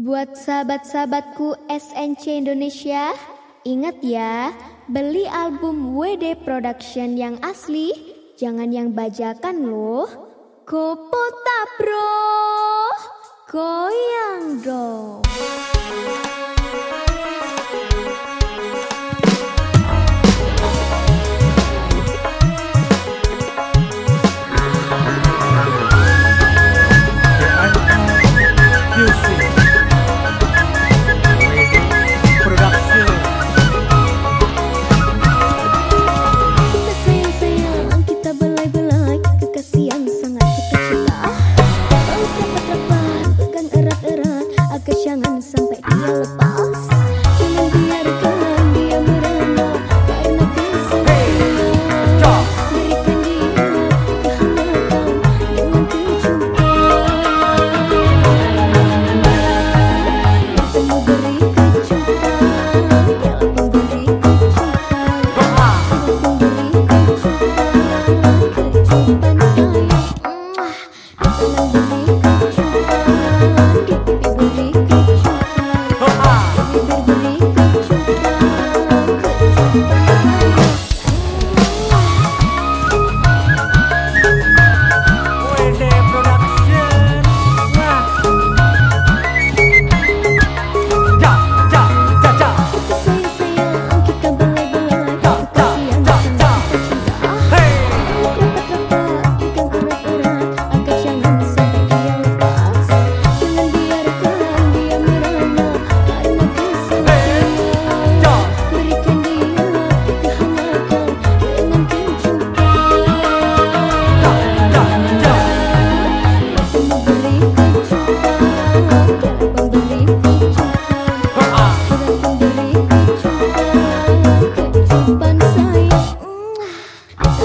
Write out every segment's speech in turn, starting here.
Buat sahabat-sahabatku SNC Indonesia, ingat ya, beli album WD Production yang asli, jangan yang bajakan loh. Kopota Bro.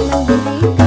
Hungry